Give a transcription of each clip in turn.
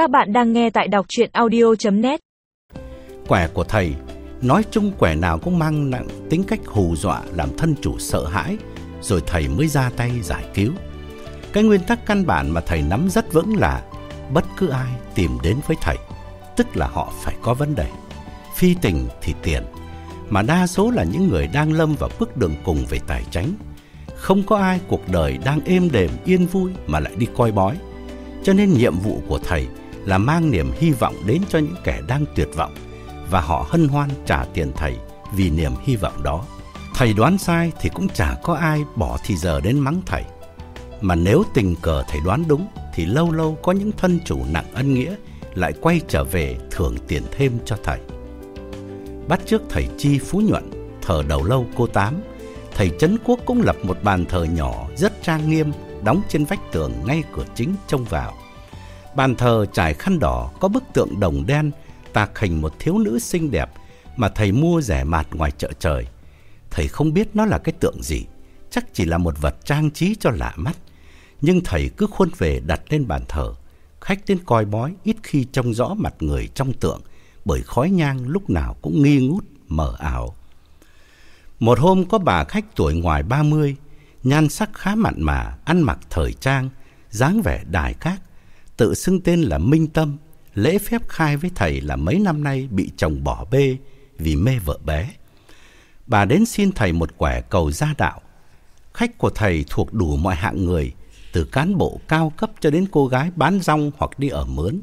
Các bạn đang nghe tại đọc chuyện audio.net Quẻ của thầy, nói chung quẻ nào cũng mang nặng tính cách hù dọa làm thân chủ sợ hãi, rồi thầy mới ra tay giải cứu. Cái nguyên tắc căn bản mà thầy nắm rất vững là bất cứ ai tìm đến với thầy, tức là họ phải có vấn đề. Phi tình thì tiền, mà đa số là những người đang lâm vào bước đường cùng về tài chính. Không có ai cuộc đời đang êm đềm yên vui mà lại đi coi bói. Cho nên nhiệm vụ của thầy là mang niềm hy vọng đến cho những kẻ đang tuyệt vọng và họ hân hoan trả tiền thầy vì niềm hy vọng đó. Thầy đoán sai thì cũng chả có ai bỏ thì giờ đến mắng thầy. Mà nếu tình cờ thầy đoán đúng thì lâu lâu có những thân chủ nặng ân nghĩa lại quay trở về thưởng tiền thêm cho thầy. Bắt trước thầy Chi Phú Nhuận, thờ đầu lâu cô Tám, thầy Trấn Quốc cũng lập một bàn thờ nhỏ rất trang nghiêm đóng trên vách tường ngay cửa chính trông vào. Bàn thờ trải khăn đỏ có bức tượng đồng đen tạc hình một thiếu nữ xinh đẹp mà thầy mua rẻ mạt ngoài chợ trời. Thầy không biết nó là cái tượng gì, chắc chỉ là một vật trang trí cho lạ mắt. Nhưng thầy cứ khuôn về đặt lên bàn thờ. Khách đến coi bói ít khi trông rõ mặt người trong tượng bởi khói nhang lúc nào cũng nghi ngút, mờ ảo. Một hôm có bà khách tuổi ngoài 30, nhan sắc khá mặn mà, ăn mặc thời trang, dáng vẻ đài các, tự xưng tên là Minh Tâm, lễ phép khai với thầy là mấy năm nay bị chồng bỏ bê vì mê vợ bé. Bà đến xin thầy một quẻ cầu gia đạo. Khách của thầy thuộc đủ mọi hạng người, từ cán bộ cao cấp cho đến cô gái bán rong hoặc đi ở mướn.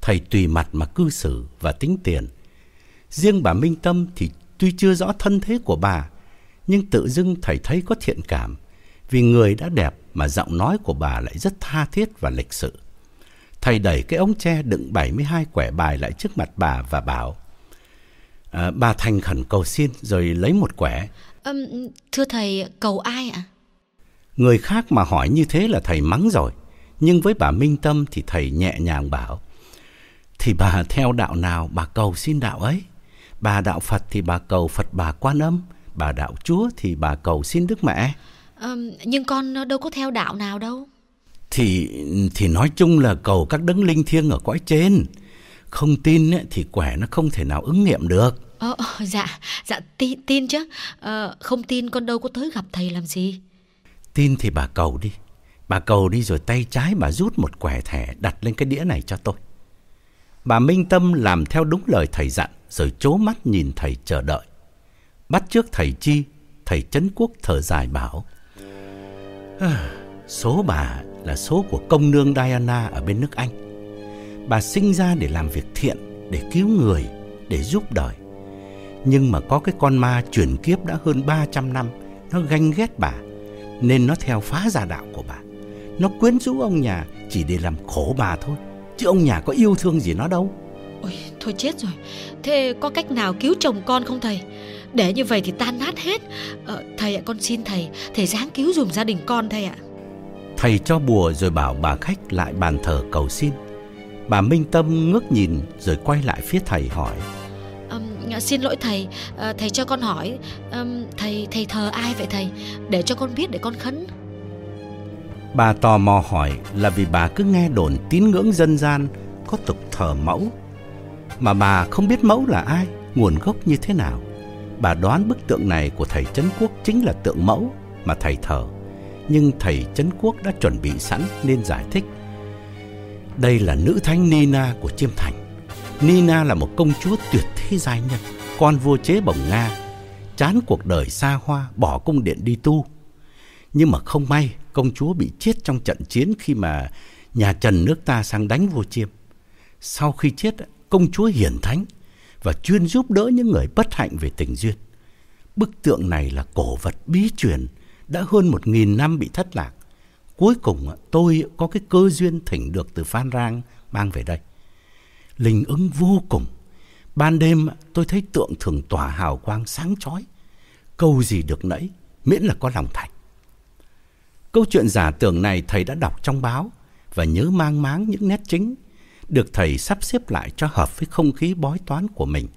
Thầy tùy mặt mà cư xử và tính tiền. Riêng bà Minh Tâm thì tuy chưa rõ thân thế của bà, nhưng tự dưng thầy thấy có thiện cảm, vì người đã đẹp mà giọng nói của bà lại rất tha thiết và lịch sự. Thầy đẩy cái ống tre đựng 72 quẻ bài lại trước mặt bà và bảo à, Bà thành khẩn cầu xin rồi lấy một quẻ. Um, Thưa thầy, cầu ai ạ? Người khác mà hỏi như thế là thầy mắng rồi Nhưng với bà Minh Tâm thì thầy nhẹ nhàng bảo Thì bà theo đạo nào bà cầu xin đạo ấy? Bà đạo Phật thì bà cầu Phật bà Quan Âm Bà đạo Chúa thì bà cầu xin Đức Mẹ. Um, Nhưng con đâu có theo đạo nào đâu thì thì nói chung là cầu các đấng linh thiêng ở cõi trên. Không tin ấy, thì quẻ nó không thể nào ứng nghiệm được. Ờ, dạ, dạ tin, tin chứ. Ờ, không tin con đâu có tới gặp thầy làm gì. Tin thì bà cầu đi. Bà cầu đi rồi tay trái bà rút một quẻ thẻ đặt lên cái đĩa này cho tôi. Bà Minh Tâm làm theo đúng lời thầy dặn rồi chố mắt nhìn thầy chờ đợi. Bắt trước thầy Chi, thầy Trấn Quốc thở dài bảo. Số bà là số của công nương Diana ở bên nước Anh. Bà sinh ra để làm việc thiện, để cứu người, để giúp đời. Nhưng mà có cái con ma chuyển kiếp đã hơn 300 năm, nó ganh ghét bà, nên nó theo phá gia đạo của bà. Nó quyến rũ ông nhà chỉ để làm khổ bà thôi, chứ ông nhà có yêu thương gì nó đâu. Ôi, thôi chết rồi. Thế có cách nào cứu chồng con không thầy? Để như vậy thì tan nát hết. Ờ, thầy ạ, con xin thầy, thầy dáng cứu dùm gia đình con thầy ạ. Thầy cho bùa rồi bảo bà khách lại bàn thờ cầu xin. Bà Minh Tâm ngước nhìn rồi quay lại phía thầy hỏi. Um, xin lỗi thầy, uh, thầy cho con hỏi, um, thầy thầy thờ ai vậy thầy? Để cho con biết để con khấn. Bà tò mò hỏi là vì bà cứ nghe đồn tín ngưỡng dân gian có tục thờ mẫu. Mà bà không biết mẫu là ai, nguồn gốc như thế nào. Bà đoán bức tượng này của thầy Trấn Quốc chính là tượng mẫu mà thầy thờ nhưng thầy Trấn Quốc đã chuẩn bị sẵn nên giải thích. Đây là nữ thánh Nina của Chiêm Thành. Nina là một công chúa tuyệt thế giai nhân, con vua chế bồng Nga, chán cuộc đời xa hoa, bỏ cung điện đi tu. Nhưng mà không may, công chúa bị chết trong trận chiến khi mà nhà Trần nước ta sang đánh vua Chiêm. Sau khi chết, công chúa hiển thánh và chuyên giúp đỡ những người bất hạnh về tình duyên. Bức tượng này là cổ vật bí truyền đã hơn một nghìn năm bị thất lạc. Cuối cùng tôi có cái cơ duyên thỉnh được từ Phan Rang mang về đây. Linh ứng vô cùng. Ban đêm tôi thấy tượng thường tỏa hào quang sáng chói. Câu gì được nãy, miễn là có lòng thành. Câu chuyện giả tưởng này thầy đã đọc trong báo và nhớ mang máng những nét chính, được thầy sắp xếp lại cho hợp với không khí bói toán của mình.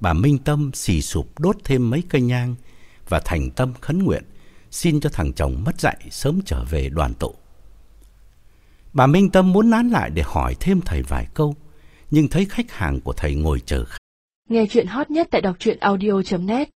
Bà Minh Tâm xì sụp đốt thêm mấy cây nhang và thành tâm khấn nguyện xin cho thằng chồng mất dạy sớm trở về đoàn tụ. Bà Minh Tâm muốn nán lại để hỏi thêm thầy vài câu, nhưng thấy khách hàng của thầy ngồi chờ. Nghe chuyện hot nhất tại đọc truyện audio.net